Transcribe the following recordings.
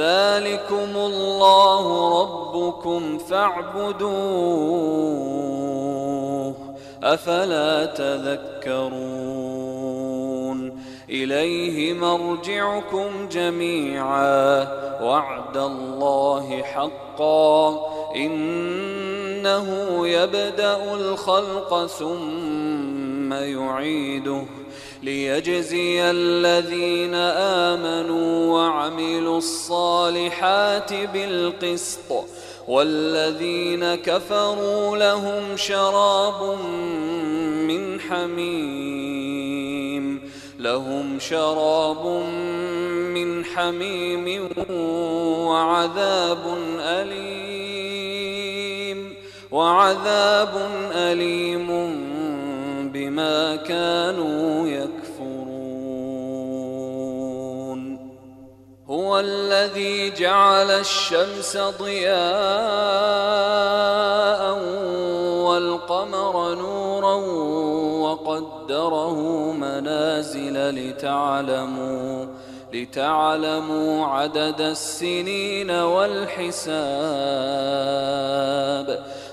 ذلكم الله ربكم فاعبدوه أفلا تذكرون إليه مرجعكم جميعا وعد الله حقا إنه يبدأ الخلق ثم يعيده ليجزي الذين آمنوا وعملوا الصالحات بالقسط والذين كفروا لهم شراب من حميم لهم شراب من حميم وعذاب أليم وعذاب أليم بما كانوا يكفرون. هو الذي جعل الشمس ضياء والقمر نورا وقدره منازل لتعلموا لتعلموا عدد السنين والحساب.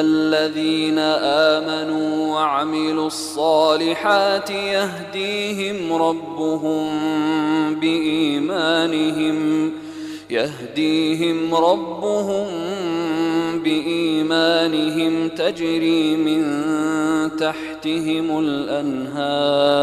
الذين آمنوا وعملوا الصالحات يهديهم ربهم بإيمانهم يهديهم ربهم بإيمانهم تجري من تحتهم الأنهار.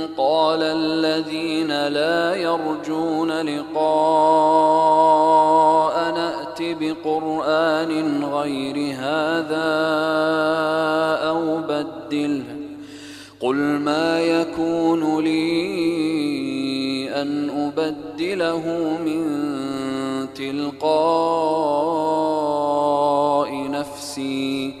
قال الذين لا يرجون لقاء نأت بقرآن غير هذا أو بدله قل ما يكون لي أن أبدله من تلقاء نفسي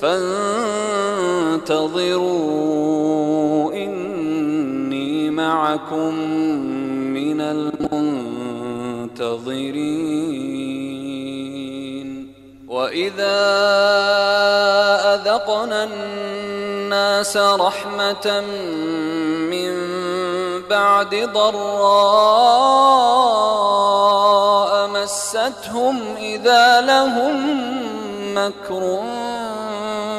فانتظروا إني معكم من المنتظرين. وإذا أذقنا الناس رحمة من بعد ضراء مستهم إذا لهم مكر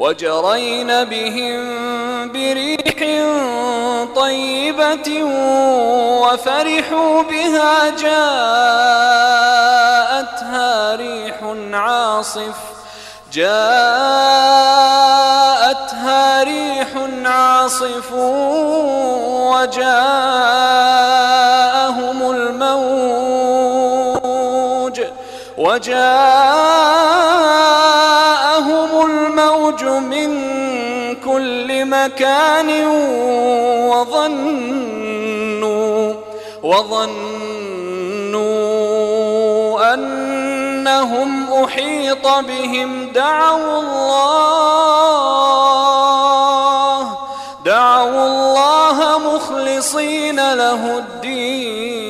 وجرين بهم بريح طيبة وفرحوا بها جاءتها ريح عاصف جاءتها ريح عاصف وجاءهم الموج وجاءهم من كل مكان وظنوا وظنوا أنهم أحيط بهم. دعوا الله دعوا الله مخلصين له الدين.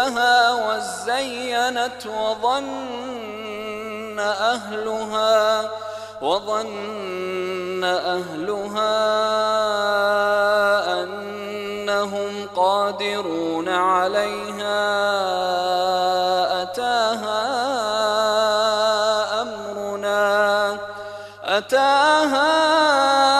زخرفها وزينت وظن أهلها وظن أهلها أنهم قادرون عليها. أتاها أمرنا أتاها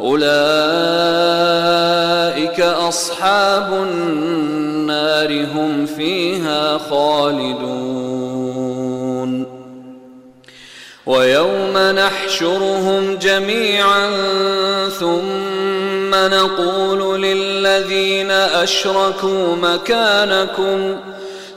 أولئك أصحاب النار هم فيها خالدون. ويوم نحشرهم جميعا ثم نقول للذين أشركوا مكانكم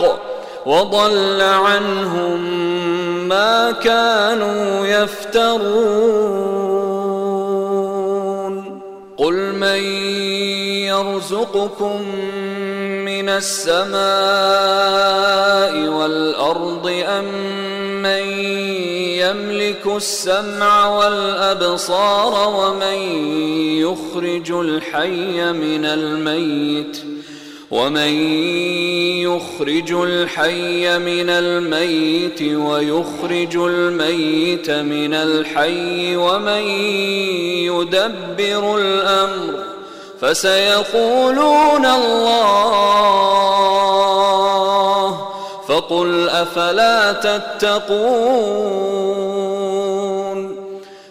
الحق وضل عنهم ما كانوا يفترون. قل من يرزقكم من السماء والأرض أم من يملك السمع والأبصار ومن يخرج الحي من الميت ومن يخرج الحي من الميت ويخرج الميت من الحي ومن يدبر الأمر فسيقولون الله فقل أفلا تتقون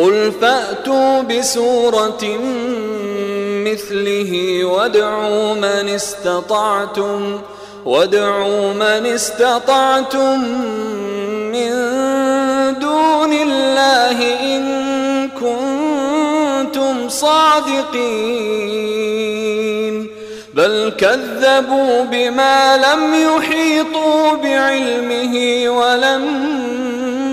قل فأتوا بسورة مثله وادعوا من استطعتم وادعوا من استطعتم من دون الله إن كنتم صادقين بل كذبوا بما لم يحيطوا بعلمه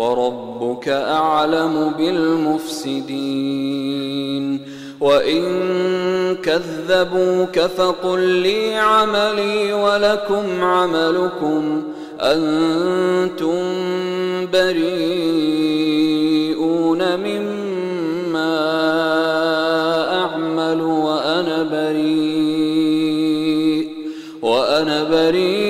وربك أعلم بالمفسدين. وإن كذبوك فقل لي عملي ولكم عملكم. أنتم بريئون مما أعمل وأنا بريء وأنا بريء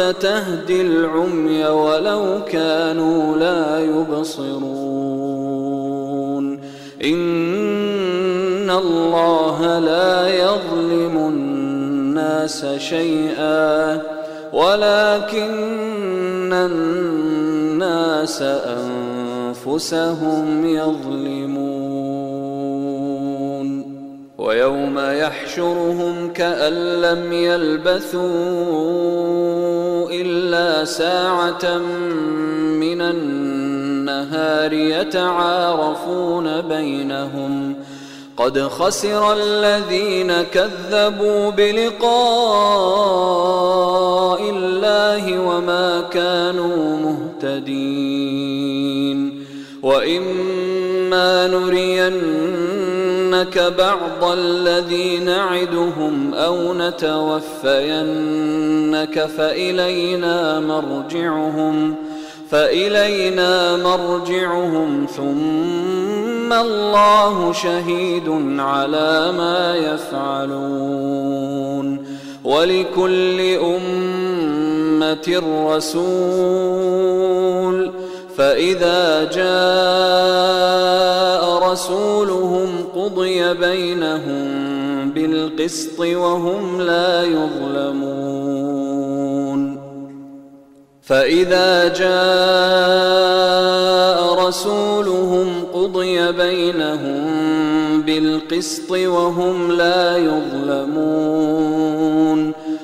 تهدي العمي ولو كانوا لا يبصرون. إن الله لا يظلم الناس شيئا ولكن الناس أنفسهم يظلمون. ويوم يحشرهم كأن لم يلبثوا إلا ساعة من النهار يتعارفون بينهم. قد خسر الذين كذبوا بلقاء الله وما كانوا مهتدين. وإما نرينك بعض الذي نعدهم أو نتوفينك فإلينا مرجعهم فإلينا مرجعهم ثم الله شهيد على ما يفعلون ولكل أمة رسول فإذا جاء رسولهم قضي بينهم بالقسط وهم لا يظلمون. فإذا جاء رسولهم قضي بينهم بالقسط وهم لا يظلمون.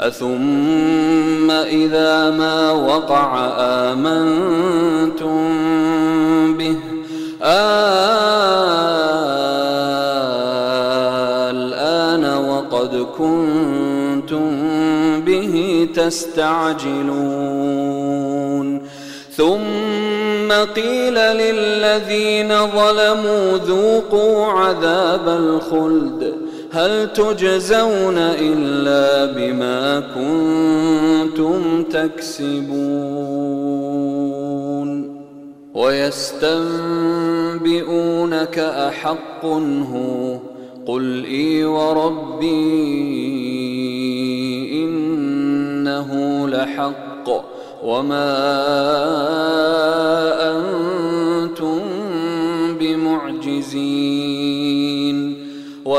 أثم إذا ما وقع آمنتم به. آلآن وقد كنتم به تستعجلون. ثم قيل للذين ظلموا ذوقوا عذاب الخلد. هل تجزون إلا بما كنتم تكسبون ويستنبئونك أحق هو قل إي وربي إن لحق وما أنتم بمعجزين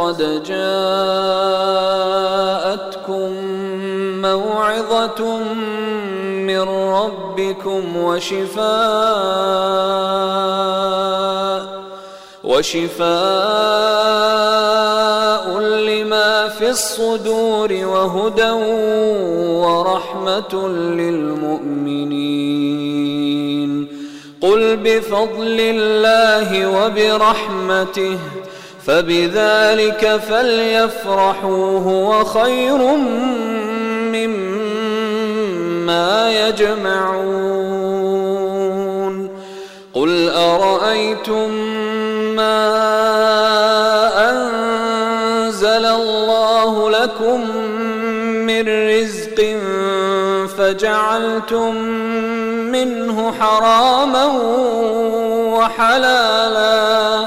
قد جاءتكم موعظة من ربكم وشفاء وشفاء لما في الصدور وهدى ورحمة للمؤمنين. قل بفضل الله وبرحمته فبذلك فليفرحوا هو خير مما يجمعون. قل أرأيتم ما أنزل الله لكم من رزق فجعلتم منه حراما وحلالا؟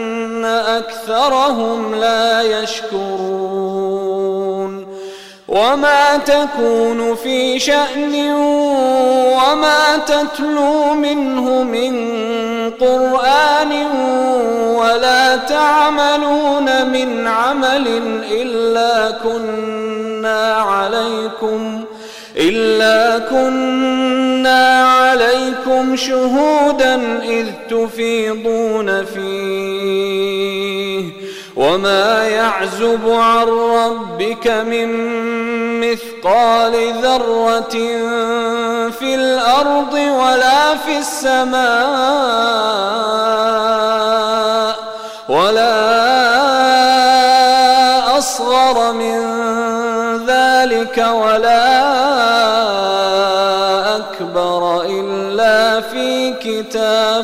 أكثرهم لا يشكرون. وما تكون في شأن وما تتلو منه من قرآن ولا تعملون من عمل إلا كنا عليكم إلا كنا عليكم شهودا إذ تفيضون فيه. وما يعزب عن ربك من مثقال ذرة في الأرض ولا في السماء ولا أصغر من ذلك ولا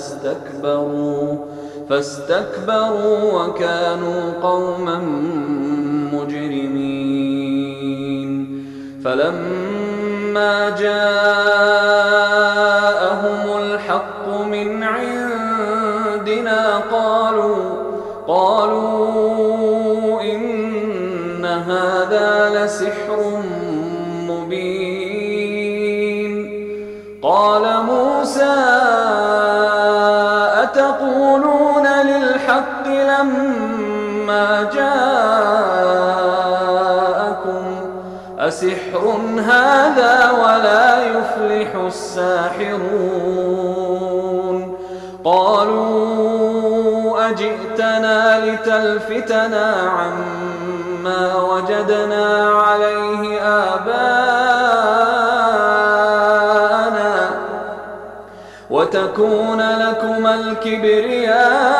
فاستكبروا فاستكبروا وكانوا قوما مجرمين. فلما جاءهم هذا ولا يفلح الساحرون. قالوا أجئتنا لتلفتنا عما وجدنا عليه آباءنا وتكون لكما الكبرياء.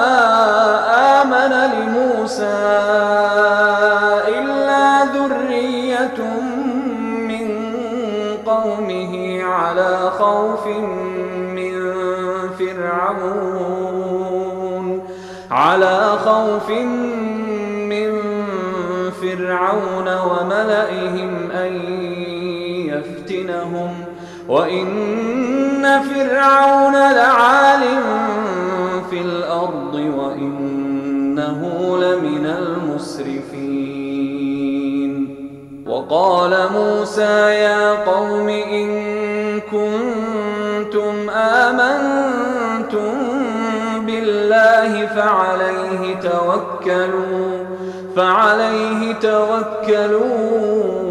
لموسى إلا ذرية من قومه على خوف من فرعون على خوف من فرعون وملئهم أن يفتنهم. وإن فرعون لعال في الأرض وإنه لمن المسرفين. وقال موسى يا قوم إن كنتم آمنتم بالله فعليه توكلوا فعليه توكلوا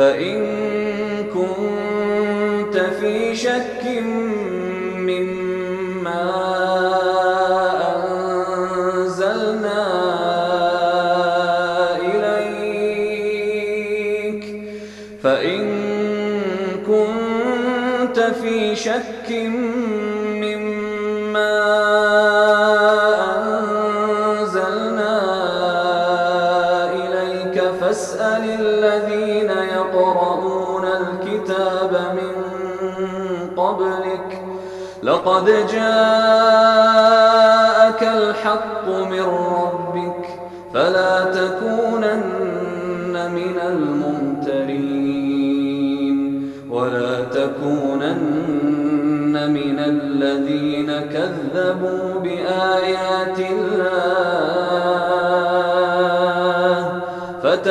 فإن كنت في شك مما أنزلنا إليك فإن كنت في شك لقد جاءك الحق من ربك فلا تكونن من الممترين. ولا تكونن من الذين كذبوا بآيات الله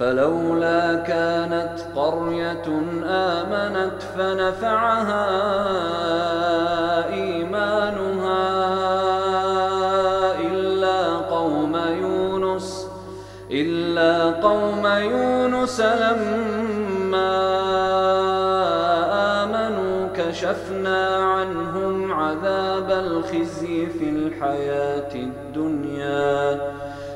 فلولا كانت قرية آمنت فنفعها قوم يونس لما آمنوا كشفنا عنهم عذاب الخزي في الحياة الدنيا.